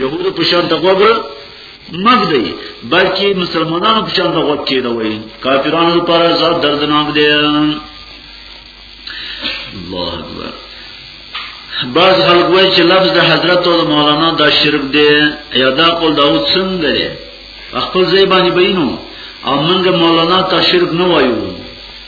یهودو په شان تقوا بر مګ دی بلکې مسلمانانو په شان تقوا کېده وای کافرانو لپاره عذاب دردناک دی الله اکبر بعض خلک وایي چې لفظ د حضرت او مولانا دا شرک دی یا دا قول داود څنګه دی خپل ځای باندې بینو او موږ مولانا ته شرک نه وایو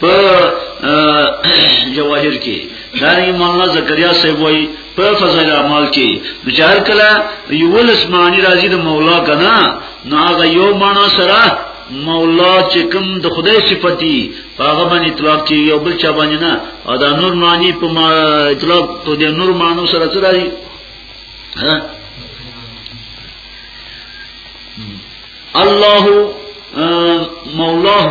په جواهر کې داري مولانا زکریا صاحب وای په فضائل اعمال کې د جهر کله یو لسمانی راځي د مولا کنا نو هغه یو معنا سره مولا چې کوم د خدای صفتی هغه باندې اطلاق کې یو بل چا باندې نه او دا نور معنی په اطلاق ته د نور معنی سره څه راځي ها الله مولاه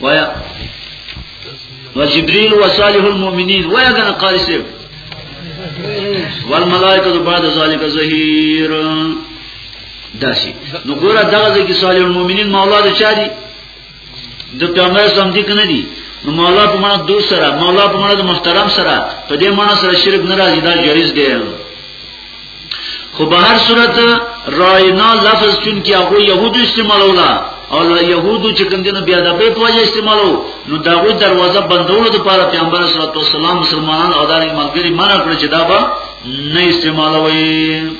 ويا وجبريل وصالح المؤمنين ويا كان قاري سيب والملائكة بعد ذلك زهير داسي نو ګوره دغه ځکه صالح المؤمنين مولا د چا دي د پیغمبر سم دي کنه دي نو مولا په معنا دو سره مولا په معنا د محترم سره په دې معنا سره شرک ناراضي دا جایز دی خو به هر صورت راینا لفظ چون کې هغه يهودو استعمالولا او لا يهودو چې کوم دینه بیا د په پوهه استعمالو نو دا غوي دروازه بندولو لپاره پیغمبر صلی الله علیه وسلم مسلمانان او دغه ملګری منع کړ چې دا به نه استعمالوي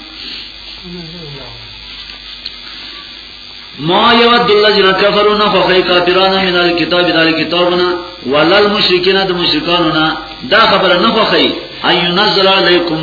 ما یود الذین کفروا نخفی کافران من الكتاب دال کتابنا ولل مشرکین د مشرکانونا دا خبره نخفی ایو نزل علیکم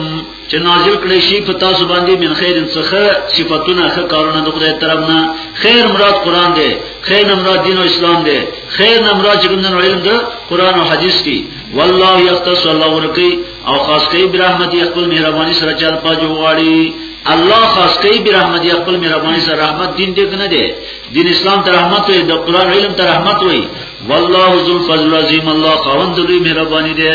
چې نازل کړي شي په تاسو باندې من خیر څخه صفاتونه ښه کارونه د خدای طرفنا خیر مراد قران دی خیر مراد دین او اسلام دی خیر مراد چې کوم علم ده قران او حدیث دی والله یختص الله ورکی او خاص کوي برحمتي خپل مهرباني سره چل پاجو غواړي الله خاص کوي برحمتي خپل مهرباني سره رحمت دین دې نه دی دین اسلام ته رحمت وي د قران علم ته رحمت وي والله ذو الفضل العظیم الله خوند لوی مهرباني دی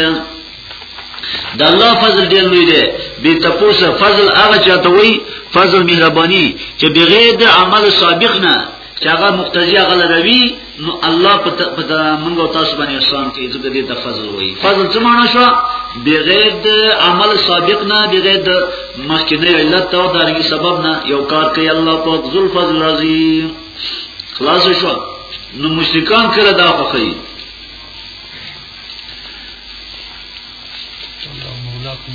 د الله فضل ډېر لوی دی به تاسو فضل هغه چاته وي فضل مهرباني چې بغیر د عمل سابق نه چې هغه مقتضی هغه لروي نو الله په منګو تاسو باندې احسان کوي ځکه دې ته فضل وایي فضل څه معنی شو بغیر د عمل سابق نه بغیر د مخکنی علت او دارنګي سبب نه یو کار کوي الله په ذل فضل راضي خلاص شو نو مشرکان کړه دا خوخی الله مولاکم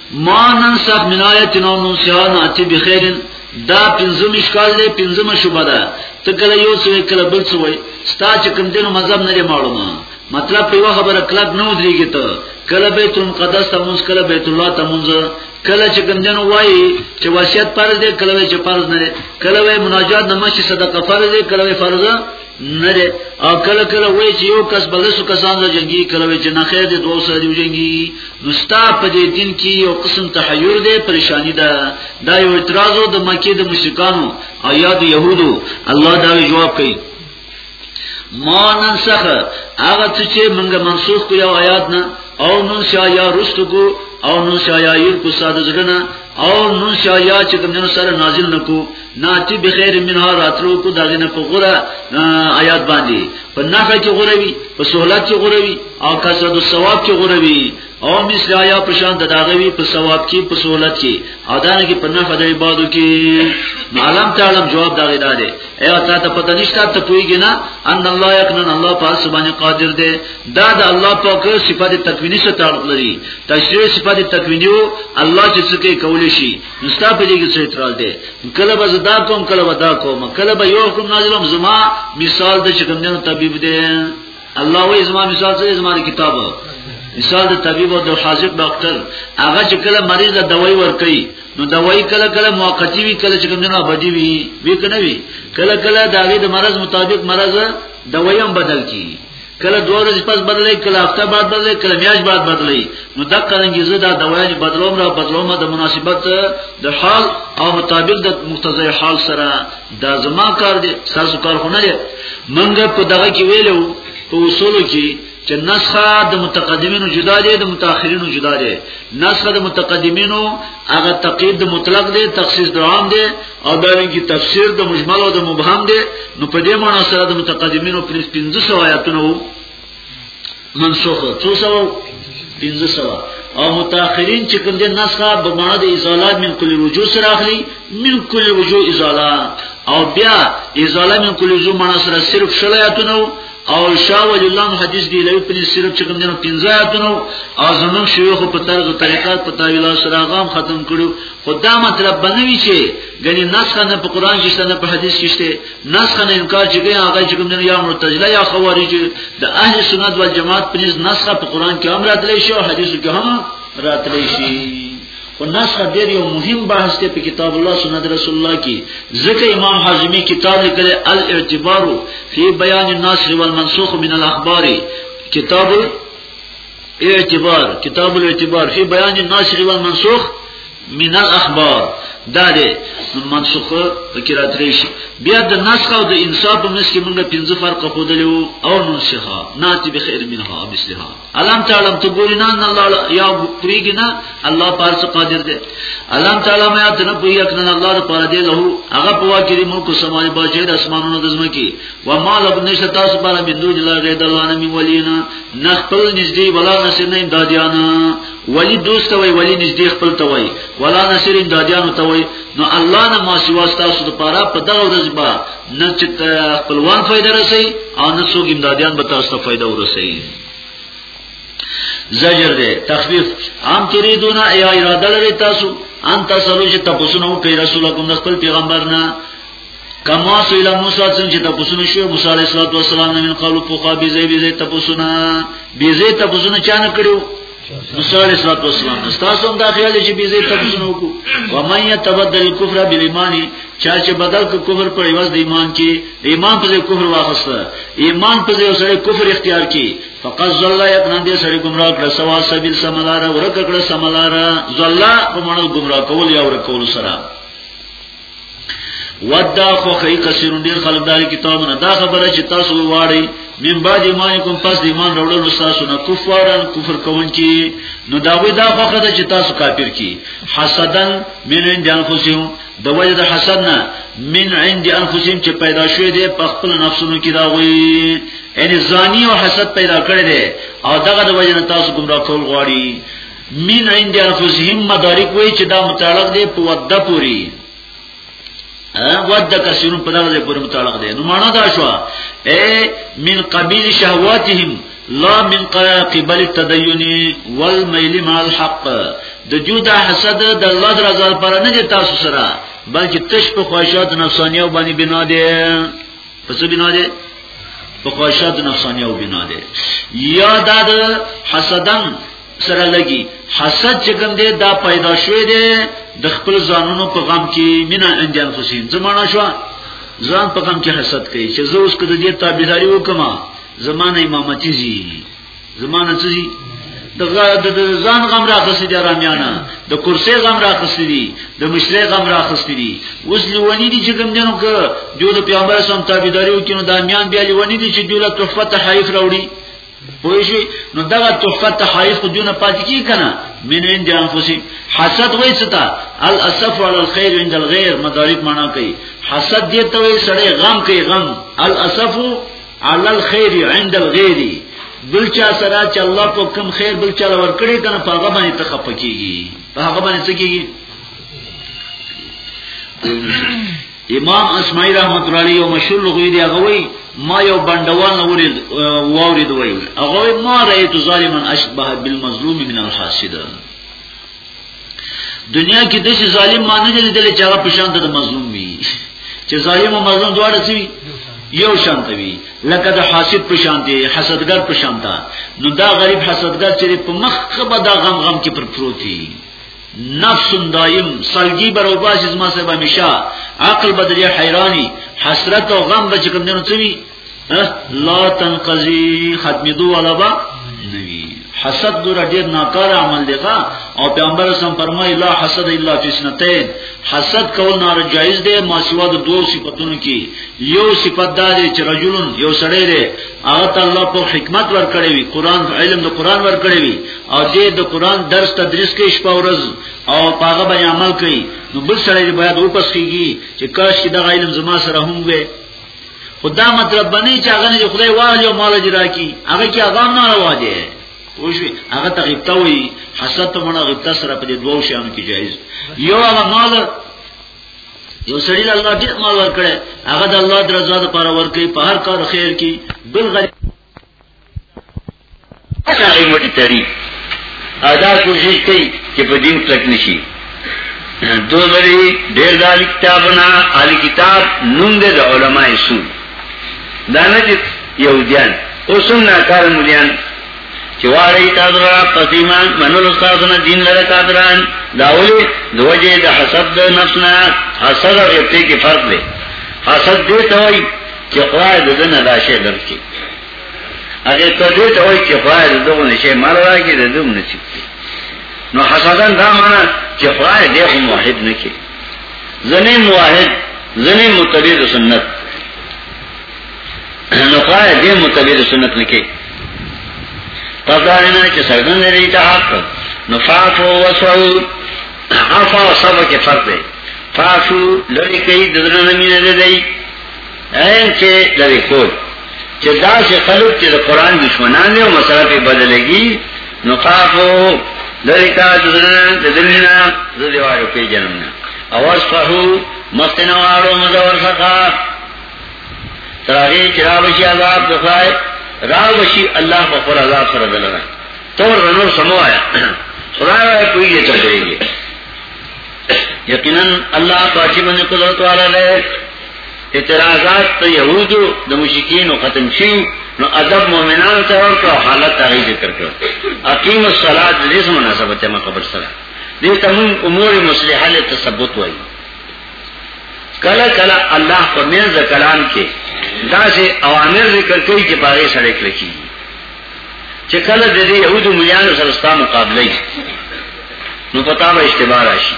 ما ننسخ من آیت نو ننسخ ناتی بخیر دا پنځم اشکال دی پنځم شوبه ده ته کله یو څه کله بل څه وای ستا چې کوم دینو مذهب نه معلومه مطلب په یو خبره کلک نه ودرېږي ته کله بیت المقدس ته مونږ کله بیت الله ته مونږ کله چې کوم دینو وای چې وصیت فرض دی کله چې فرض نه کله مناجات نماز صدقه فرض دی کله فرض نه ده او کله کله وای چې یو کس بل څه کسان د جنگي کله وای چې نه خیر دي دوه سره دی جنگي نو ستا په دې دین کې یو قسم تحیر ده پریشانی ده دا یو اعتراض د مکه د مشرکانو او یا د يهودو الله دا جواب کوي ما ننسخ هغه څه چې موږ منسوخ کړو آیات نه او نن شا یا رستو کو او نن شا یا ير کو ساده زړه نه او نن شا یا چې کوم سره نازل نکو ناتی بخیر منها راتلو کو داغه نه په غره آیات باندې په نفع کې غره وی په سہولت کې غره وی او کسب او ثواب کې غره وی او مثل آیا په شان دغه وی په ثواب کې په سہولت کې اذان کې په نفع د عبادو کې معلم تعلم جواب داغه داده ای او تاسو پته نشته ته پویږي نه ان الله یکنن الله په سبحانه قادر دی دا د الله پاک صفات تکوینی سره تعلق لري تشریح صفات تکوینیو الله چې څه کوي کولی شي نستا په دې کې څه اعتراض دی کله به زدا کوم کله به دا کوم کله به یو حکم نازلوم زما مثال د چې کوم دینو طبيب دی الله وې زما مثال څه زما کتاب مثال د طبيب او د حاضر ډاکټر هغه چې کله مریض ته دوايي ورکړي نو دوايي کله کله موقتی وي کله چې کوم نه بدی وي وی کنه وي کله کله د هغه د مرز مطابق مرز دوايي هم بدل کی کله دوه ورځې پس بدلې کله هفته بعد بدلې کله میاشت بعد بدلې نو د قرنګي زه دا دوايي بدلوم را بدلوم د مناسبت د حال او مطابق د مقتضی حال سره دا زما کار دی ساسو کار خو نه دی منګه په دغه کې ویلو په اصول کې چې نسخه د متقدمینو جدا دی د متأخرینو جدا دی نسخه د متقدمینو هغه تقید د مطلق دی تخصیص د عام دی او دا لنګي تفسیر د مجمل او د مبهم دی نو په دې معنی سره د متقدمینو پر 1500 آیاتونه وو منسوخ څو سو 1500 او متأخرین چې کوم دې نسخه په معنی د ازاله من کل وجوه سره اخلي من کل وجوه ازاله او بیا ازاله من کل وجوه معنی سره صرف شل آیاتونه او شاه ولی الله حدیث دی لوی په صرف چې کوم دینو پنځه آیتونو او زمون شیوخ په طرز طریقات په تعویل سره غام ختم کړو خدا مطلب بنوي چې غني نسخه نه په قران کې شته نه په حدیث کې شته نسخه نه انکار چې کوي هغه چې کوم دینو یا مرتجله یا خوارج د اهل سنت والجماعت پنځ نسخه په قران کې هم راتلی شي او حدیث کې هم راتلی شي خو نسخه ډیر یو مهم بحث دی په کتاب الله سنت رسول الله کې ځکه امام حازمی کتاب لیکل الاعتبار فی بیان الناس والمنسوخ من الاخبار کتاب الاعتبار کتاب الاعتبار فی بیان الناس والمنسوخ من الاخبار دا دی منسوخ فکر اتریش بیا د نسخ او د انصاف په منځ کې موږ پنځه فرق خو دلو او نسخه ناتی بخیر منها مثلها الم تعلم تو ګوري نه الله یا پریګ نه الله پارس قادر دی الم تعلم یا تنه پوی یک نه الله د پاره دی له هغه په واکې ملک سماوي بچی د اسمانونو د زمکی و مال ابن نشه تاسو بار من دوج لا غیر الله نه می ولینا نه خپل نږدې ولا نصر نه امدادیانا ولی دوست وای ولی نږدې خپل ته وای ولا نصر امدادیانو ته وای نو الله نه ما سوا تاسو د پاره په دغه ورځ با نه چې خپلوان فائدہ رسي او نه څوک امدادیان به تاسو ته فائدہ ورسي زجر دے تخفیف عام تريدون ایا اراده لري تاسو ان تاسو چې تاسو نو کوي رسول کوم د خپل پیغمبر نه کما سئل موسی څنګه چې تاسو نو شو موسی علیه السلام نه من قالو فوقا بي زي بي زي تاسو نه بي زي تاسو نه چانه کړو موسی علیہ الصلوۃ والسلام تاسو هم دا خیال چې بيزه تبسنو کو و من يتبدل الكفر بالایمان چا چې بدل کو کفر پر ایواز د ایمان کې د ایمان په کفر واخسته ایمان په ځای سره کفر اختیار کی فقط ظل یقنا دې سره گمراه کړ سوا سبیل سملاره ورک کړ سملاره ظل په معنی گمراه کول یا ورکول سره ودا خو خی کثیر ډیر خلک دای کتاب نه دا خبره چې تاسو واړی من بعد ما کوم پس د ایمان وروړو تاسو نه کفارن کفر کوون کی نو دا وی دا خو خدای چې تاسو کافر کی حسدن من عند انفسهم د وجه د حسد نه من عند انفسهم چې پیدا شوی دی په خپل نفسونو کې دا وی ان زانی او حسد پیدا کړی دی او دغه د وجه تاسو ګمراه کول غواړي من عند انفسهم مدارک وای چې دا متعلق دی په وده پوری وده کسینو په دغه پوری متعلق دی نو معنا دا شو اے من قبیل شهواتهم لا من قبل التدین والمیل مع الحق د جودا حسد د الله رضا پر نه دي تاسو سره بلکې تش په خواهشات نفسانیو باندې بنا دي پس بنا دي په خواهشات نفسانیو بنا دي یا دا حسدن سره لګي حسد چې کوم دی دا پیدا شوی دی د خپل ځانونو په غم کې مینا انجام فسین زمانہ شو ځان په غم کې حسد کوي چې زه اوس کده دې تابعداري وکم زمانه امامتي زی زمانه څه زی د ځان غم راخسي دي رامیانا د کرسي غم راخسي دي د مشري غم راخسي دي اوس لونی دي چې کوم جنو ک جو د پیغمبر سم تابعداري وکړو د امیان بیا لونی دي چې دوی له تحفه تحریف راوړي پوښي نو دغه تحفه تحایف خو دونه پات کی کنه من ان جان فوسی حسد وای ستا الاسف علی الخير عند الغير مدارک معنا کوي حسد دې ته وای سړی غم کوي غم الاسف علی الخير عند الغير بل چا سره چې الله په کم خیر بل چا لور کړی کنه په هغه باندې ته خپکیږي په هغه باندې څه کیږي امام اسماعیل رحمت الله علیه او مشهور لغوی دی هغه وی ما یو بندوان ورید وورید وی هغه ما رایت ظالما اشبه بالمظلوم من الحاسد دنیا کې د ظالم معنی نه لیدل چې هغه پښان ته مظلوم وي چې ظالم او مظلوم دواړه څه وي یو شان ته وي لکه د حاسد پښان دی حسدګر پښان ته نو دا غریب حسدګر چې په مخ خبره دا غم غم کې پر پروتي نفس دایم سلګي برو باسي زما سره همیشه عقل بدلی حیرانی حسرت او غم به کوم دینو چوي لا تنقضي ختمې دوه ولا با نوي حسد ګور ډیر ناکار عمل دی ښا او پیغمبر سم فرمایي لا حسد الا فی سنتین حسد کول نار جایز دی ما سوا د دوه صفاتونو کې یو صفت دا دی چې رجلن یو سړی دی هغه ته الله په حکمت ورکړی وي قران علم د قران ورکړی وي او دې د قران درس تدریس کې شپه ورځ او پاغه باندې عمل کوي نو بل سره دې باید اوپس کیږي چې کاش کې د علم زما سره هم وي خدا مطلب باندې چې هغه نه خدای والی او مال جرا کی هغه کې هغه نه راوځي پوښوي هغه ته غیبت وي حسد ته مونږ غیبت سره په دې دوه شیانو کې جایز یو هغه مال یو سړی له الله ډیر مال ورکړي هغه د الله درزا د پاره ورکړي په هر کار خیر کې بل غریب هغه موټی تری ادا کوشش کوي چې په دین تک نشي دو بری ډیر دال کتابنا علی کتاب نوم د علماء سو دانه چې یو دیان اوسم ناکار مليان چې واره تاسو را پس ایمان منلو تاسو نه دین لره کافران دا ولې دوجه د حسد د نفس نه حسد او ابتی کې فرق دی حسد دې ته وایي چې خدای د دنیا راشه درکې هغه ته دې ته وایي چې خدای د دغه نشه مال راکې د دوم نصیب نو حسدن دا معنا چې خدای دې هم واحد نه کې زنه موحد زنه متبع سنت نو قائل دې متبع سنت لیکي پس دا نه چې سرګن لري ته حق نو فافو وسو عفا سب کې فرق دی فافو لری کوي د درن مینه دی دی ان چې لری کول چې دا چې خلک چې د قران دشمنان دي او مسله په بدلېږي نو فافو لری کا د درن د دنیا د دیوارو په جنم نه اواز فهو مستنوارو مزور فقا تراغی چرا بشی عذاب دخوای را بشی اللہ بخور عذاب سر دلنا طور رنور سمو آیا خدا رائے کوئی یہ تر کریں گے یقینا اللہ پاچی بن قدرت والا رہے اعتراضات تو یہود د مشکین و ختم شیو نو ادب مومنان ته ورکړه حالت هغه ذکر کړ اقیم الصلاۃ دې سم مناسبت ما قبر سره دې تمون امور مصلحه له تثبت وایي کله کله الله په منځ کلام کې داسې اوامر ذکر کوي چې باغې سره کلکی چې کله د دې يهودو مليانو سره ستا مقابله وي نو پتا به اشتباه راشي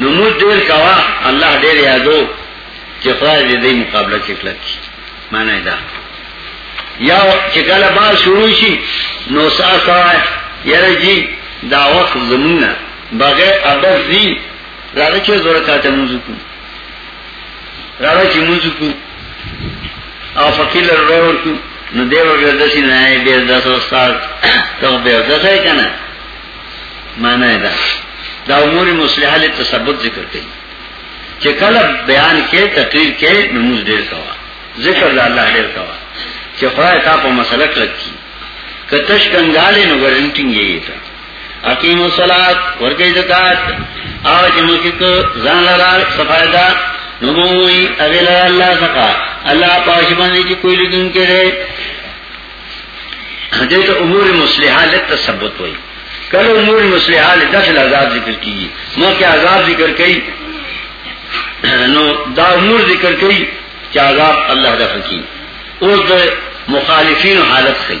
نو موږ ډېر کوا الله ډېر یادو چې خدای دې دې مقابله کې کلکی معنی دا یا چې کله بار شروع شي نو ساسا یره جی دا وخت زمونه بغیر ابر زی راغی چې زور کاته موږ کو راغی چې موږ کو او فقیر ورور کو نو دیو به دسی نه به داس استاد ته به داسه کنه معنی دا دا امور مصلحه له تثبت ذکر کوي چې کله بیان کې تقریر کې نماز ډیر کوا ذکر الله ډیر کوا چې خدای تا په مسله کلک کی کتش کنګالې نو ګرنټینګ یې تا اقیم الصلاۃ ورګی زکات او چې موږ کې ځان لرا صفایدا نو موي اغل الله زکا الله پاش باندې چې کوئی لیدون کړي دې ته امور مصلحه لته ثبوت وای کله امور مصلحه لته داخل عذاب ذکر کیږي مو کې عذاب ذکر کړي نو دا امور ذکر کړي چې عذاب الله دفع کی اوس د مخالفین حالت خي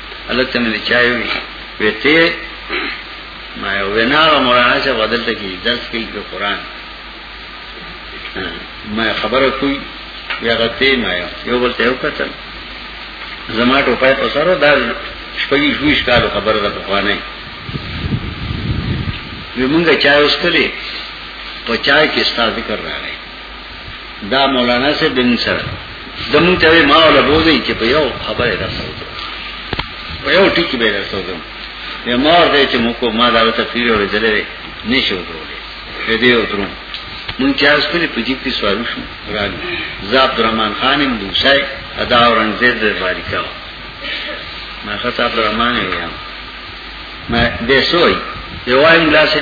الله ته مې چایو وی ته ما یو وینا مولانا چې بدل ته کی درس کوي د قران ما خبره کوي یا غته ما یو بل ته یو کتل زما ټوپای په سره دا شپږی شویش کالو خبره ده په خوانه وی مونږه چای وسکلې په چای کې ستاسو ذکر راغی دا مولانا سے بن سر دمون ته ما ولا بوزي چې په یو خبره درته وځم په یو ټکی به درته وځم یا ما ورته چې مو کو ما دا ته پیری ورې دلې نشو ورولې په دې وترو مون چې اس په پجیب کې سوالو شو راغی زاب درمان خان موسی ادا اورنګزیب د باریکا ما خطاب درمان یې ما دې سوې یو وایم لاسه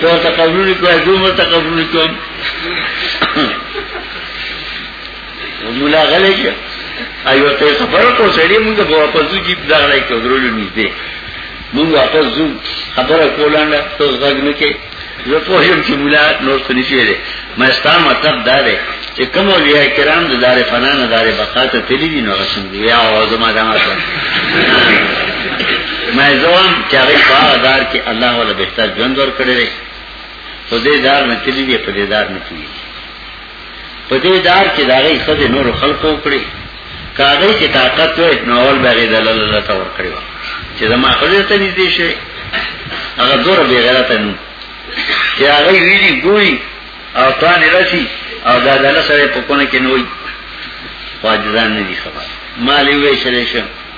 تور ته قبرونه کوي دومره ته قبرونه کوي مولا غلې کې ایو ته خبره کو سړی موږ په واپس ځو چې دا غلې کې درولو نږدې موږ واپس ځو خبره کولاند ته غږ نه کې زه په یو چې مولا نور څه نشي ویلې ما ستا مطلب دا دی چې کوم اولیاء کرام د دار فنا نه دار بقا ته تللی دي نو رسول دی یا او زما دا ما څه ما زوم چې هغه په هغه دار کې الله ولا بهتر ژوند ور کړی دی خو دې دار نه تللی دی په دې دار نه تللی په دې دار کې د هغې ښځې نورو خلکو وکړي که هغې کې طاقت وی نو اول به هغې دلاله الله ته ورکړې وه چې زما ښځې ته نږدې شوې هغه دوره بې غیرته نو چې هغې ویلي ګوري او توان یې رسي او دا دله سره په کونه کې نه وي خو عاجزان نه دي خبر مال یې وویشلی شو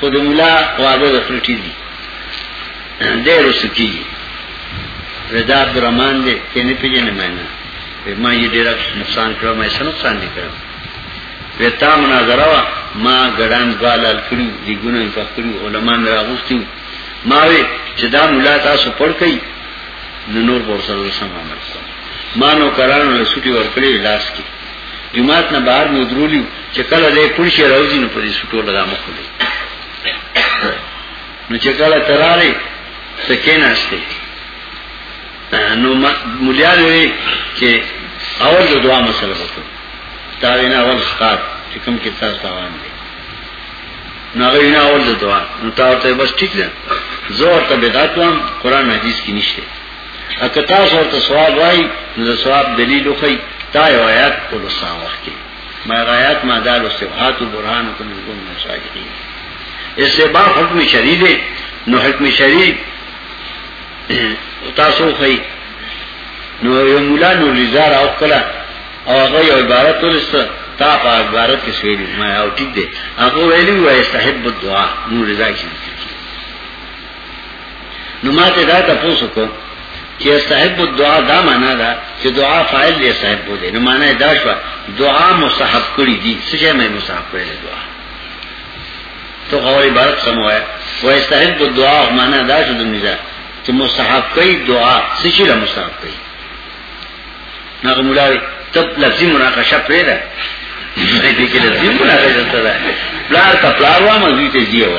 خو د مولا واده د خلټی دی ډېر وسکی رضا عبدالرحمن دې چې نه پیژنې مېنا ما یې ډېر نقصان کړو مې څه نقصان دي کړو وتا مناظره وا ما ګډان غالل کړو دي ګونه په کړو علما مې راغوستي ما وی چې دا مولا تاسو پړ کړئ نو نور ورسره سم عمل ما نو کرانو سټي ور کړی لاس کې جمعات نه بهر مو درولیو چې کله دې پړشي راوځي نو په دې سټول را مخ دی نو چې کله تراره سکیناسته نو مولیا لوي چې اول د دعا مسله وکړه تا وینا اول ښکار چې کوم کې تاسو تاوان دي نو هغه وینا اول د دعا نو تا ورته بس ټیک ده زه ورته بدعت وام قران حدیث کې نشته اکه تاسو ورته سوال وای نو سوال دلیل خو تا یو آیات په لسان وخت کې ما آیات ما دال او صفات برهانکم کوم صادقین استباع حکم شری دی نو حکم شری تاسو خو نو یو مولا نو لزار او کلا او هغه یو عبارت ولسته تا په عبارت کې سویلی ما او ټیک دی هغه ویلی وای صاحب الدعاء نو رضا شي نو ما ته دا تاسو کو چې صاحب الدعاء دا معنا ده چې دعا فاعل دی صاحب دی نو معنا دا شو دعا مستحب کړی دي څه چې مې مستحب کړی دعا تو غوړي عبارت سموای وای صاحب الدعاء معنا دا شو د میزه چې مستحب کوي دعا څه چې له مستحب کوي نو مولاوي تب لفظي مناقشه پرې ده دې کې لفظي مناقشه ده پلار کا پلار وامه دې ته دیو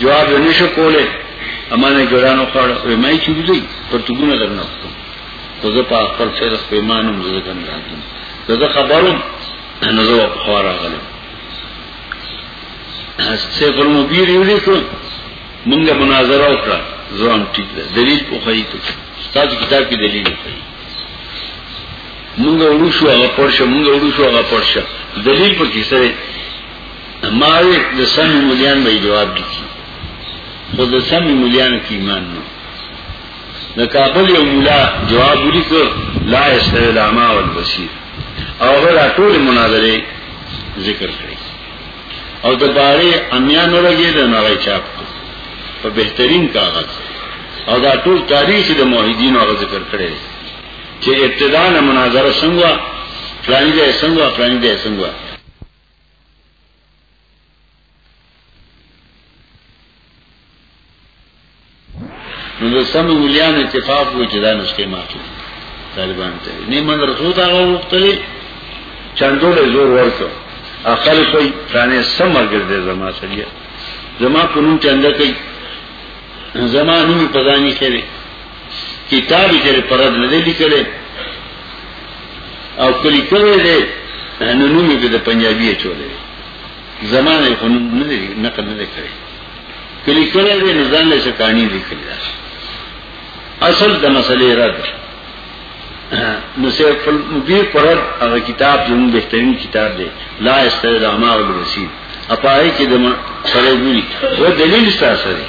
جواب یې نشو کولای امانه ګران او خړ وې مې چې وځي پرتګونه درنه کوم خو زه په خپل سره پیمانم زه څنګه راځم زه خبرم نو زه په خبر راغلم څه کوم بیر یو لیکو مونږه مناظره وکړه ځوان ټیک ده دلیل په خی ته تاسو کتاب کې دلیل دی مونږه ورو شو هغه پرشه مونږه ورو شو هغه پرشه دلیل په کې سره ماوی د سم مليان به جواب دي خو د سم مليان کې ایمان نه د کابل یو مولا جواب ولیکو لا استوی العما والبصیر او هغه ټول مناظره ذکر کړی او د باره امیان ورګې د نړۍ چاپ په بهترین کاغذ او دا ټول تاریخ د موحدین هغه ذکر کړی چې ابتدا نه مناظره څنګه پلان دې څنګه پلان دې څنګه نو د سم مليان اتفاق وو چې دا نسخه ماتو طالبان ته نه من رسول دا وختلې چاندو له زور ورته اخر کوئی تانه سم ګرځي زما سړیا زما په نوم چاندا کوي زما نوم په ځاني کړي کتاب یې چېرې پرد نه دی لیکلی او کلی کړی دی نو نوم یې د پنجابي چولې زمانه خو نه دی نقل نه دی کړی کلی کړی دی نو ځان له شکانی لیکلی دا اصل د مسلې رد نو سیف المبیر پرد هغه کتاب زموږ بهترین کتاب دی لا استعدامه او رسید اپاره کې د سره ګوري و دلیل تاسو دی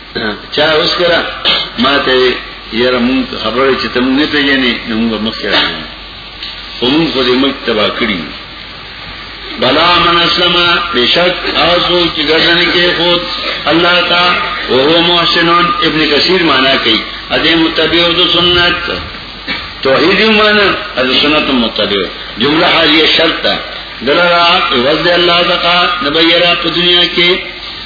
چا اوس کرا ما ته یاره مون خبره چې تم نه پیژنې نو موږ مخ سره خو مون خو دې ملک تبا کړی بلا من اسلم بشک آسو چې ګرځنې کې خود الله تا او هو محسنون ابن کثیر معنا کوي اده متبع او سنت توحید معنا او سنت متبع جمله حالیه شرط ده دلرا وزد الله تقا نبیرا په دنیا کې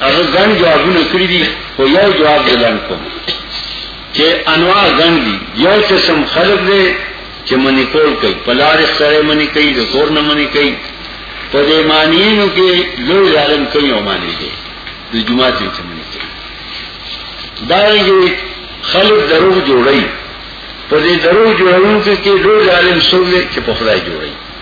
هغه ګڼ جوابونه کړی دي خو یو جواب دلان کوم چې انواع ګڼ دي یو قسم خلق دی چې منی کول کوي پلار سره منی کوي د کور نه منی کوي په دې معنیینو کې لوی ظالم کوي او معنی دي د جمعه ته چې منی کوي دا یو خلق دروغ جوړي په دې دروغ جوړونکو کې لوی ظالم څوک دی چې په خدای جوړي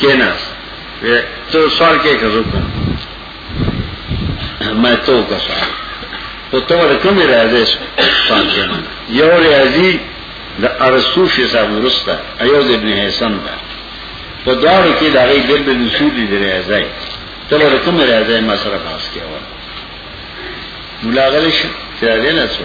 کیناس تو سوال کې کزو کوم ما تو کا سوال او تو ور کوم راځي سوال کې یو راځي د ارسوف حساب ورستا ایو د ابن حسن دا په دار کې دا غي د ابن سود دی راځي تو ور کوم راځي ما سره پاس کې و ملاغلی شو چې راځي نه څو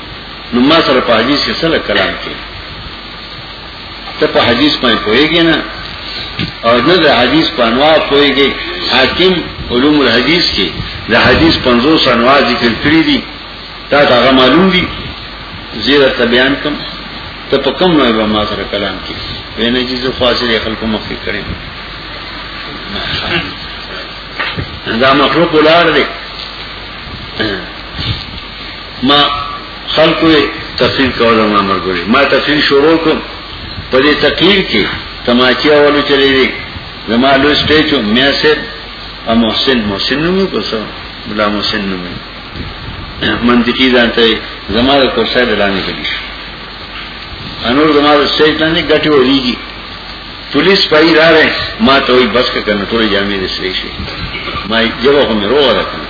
نو ما سره په حدیث کې سره کلام کې ته په حدیث باندې پوهیږې نه او نه د حدیث په انواع پوهیږې حاکم علوم الحدیث کې د حدیث 50 انواع ذکر کړی دي تا ته هغه معلوم دي زیره ته بیان کوم ته په کوم نوع به ما سره کلام کې وینې چې زه خاصه خلکو مخې کړم دا مخلوق ولار دی ما خلکو یې تقریر کوله ما ملګري ما تقریر شروع کړ په دې تقریر کې تماچې اولو چلې دي زما لوی سټیج او میسر او محسن محسن نومي کوسه بلا محسن نومي منطقي ځانته زما د کوسه دلانه کړی شو انور زما د سټیج باندې ګټي وریږي پولیس پای راغې ما ته وي بس کنه ټول جامې دې سړي شي ما یو هم روغه راکنه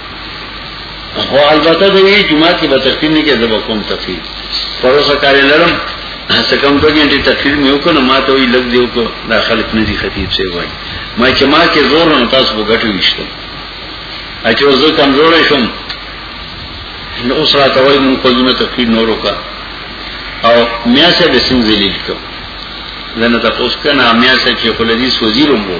خو البته د وی جمعه کې به تقسیم نه کې زبر کوم تقسیم پروسه کاری لرم هڅه کوم دوه غنټې تقسیم مې وکړ ما ته وی لګ دیو کو دا خلک نه دي خطیب سی وای ما چې ما کې زور نه تاسو به غټو وشته اچو زه کمزور شم نو اوس را ته وای مون خو نه تقسیم نورو کا او میا سه به سم ذلیل کو زنه تاسو کنه میا سه چې خلدي سوزیرم وو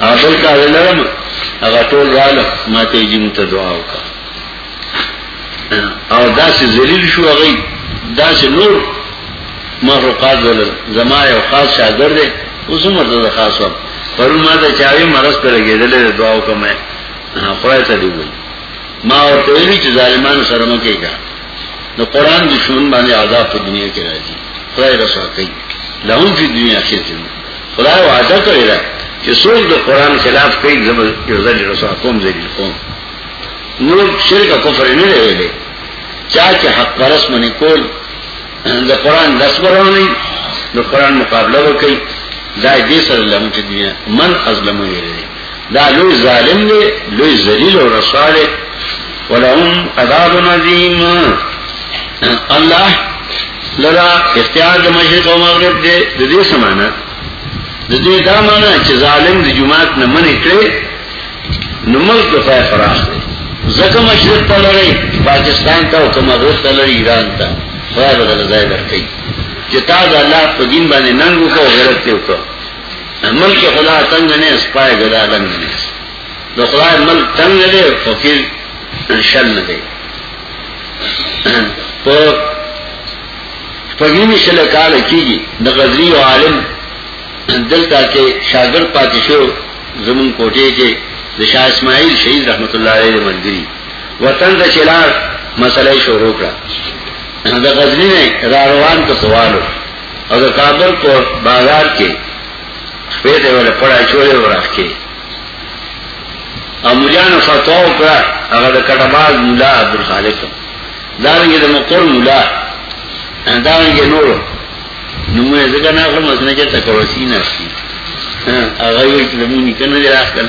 ابل کا ولرم هغه ټول رااله ما ته جیم ته دعا وکړه او داسې ذلیل شو هغه داسې نور محروقات ولر زما یو خاص شاګرد دی اوس هم ورته خاص و پرون ما ته چاوي مرز پر لګېدل دعا وکم خدای ته دی وی ما ورته وی چې ظالمانو سره مو کېږه نو قران دشمن باندې عذاب په دنیا کې راځي خدای رسوا کوي لهم فی دنیا کې خدای وعده کړی ده چې څوک د قران خلاف کوي زموږ یو ځل رسوا کوم ذلیل کوم نو شرک کفر نه دی ویلي چا چې حق پرس منی کول د قران دسبرونی د قران مقابله وکړي دا دې سره لمټ دي من ازلمو ویلي دا لوی ظالم دی لوی ذلیل او رسوا دی ولهم عذاب عظیم الله لرا اختیار د مشرق او مغرب دی د دې سمانه د دې دا معنی چې ظالم د جماعت نه منې کړي نو ملک په پای فراخ دی زکه مشرق ته لري پاکستان ته او کوم مغرب ته لري ایران ته خدای به ځای درکړي چې تا د الله په دین باندې ننګ وکړو غیرت وکړو ملک خدا تنگ نے اس پائے گدا لنگ نے تو خدا ملک تنگ نہ دے فقیر شل نہ دے تو پگینی شل کال کی گی دا غزری و عالم دل تا کے شاگر پاتی شو زمون کوٹے کے دا شاہ اسماعیل شہید رحمت اللہ علیہ مندری وطن دا چلار مسئلہ شروع کرا دا غزری نے راروان کا سوالو او د کابل په بازار کې شپې ته ول پړای چولې ورخکې امریان فتوا وکړه هغه د کډباز مولا عبدالخالق دا یې د مقر مولا دا یې نور نو موږ ځکه نه کوم څه نه چې تکوسی نه شي هغه یې چې موږ نه کنه راځل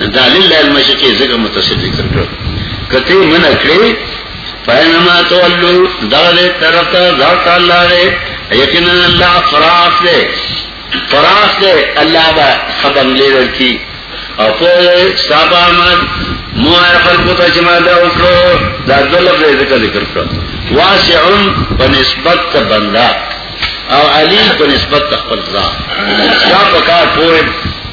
دا لله المشي کې ذکر متصل ذکر کړو کته من کړې فینما تولو دغه طرف ته ذات الله دې یقینا الله فراس دې فراس دې الله با خبر لیدل کی او په صاحب احمد مو خلق ته چې ما دا وکړو دا دلته ذکر ذکر کړو واسع په نسبت ته بندا او علی په نسبت خپل ځان دا پکار پوره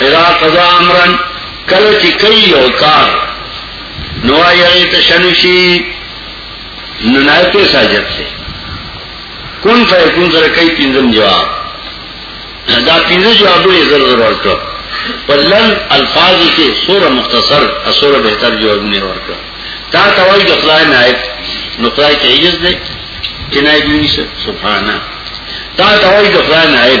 اذا قضا امرا کله چې کوي یو کار نو یې ته شنوشي نو نه ته ساجت سي کون فیکون سره کوي پینځم جواب دا پینځه جوابونه زر زر ورکړه په لن الفاظ کې سوره مختصر او سوره بهتر جوابونه ورکړه تا توای د خدای نائب نو خدای ته عجز دی چې نائب نشي سبحانه تا توای د خدای نائب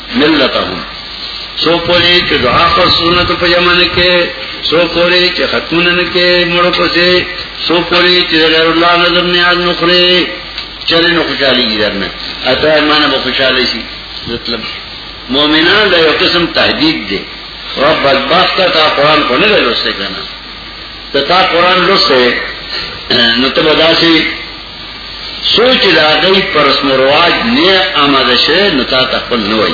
ملتهم سو پوری چې دعا پر سنت په یمن کې سو پوری چې ختمون نه کې مړ پسې سو پوری چې غیر الله نظر نیاز نخره چرې نو خوشالي درنه اته ایمان به خوشاله شي مطلب مؤمنان له یو قسم تهدید دي او بدبخت تا قران کو نه لوسته کنه ته تا قران لوسته نو ته بداسي سوچ دا غي پر رسم رواج نه آماده شوه نو تا ته خپل نه وای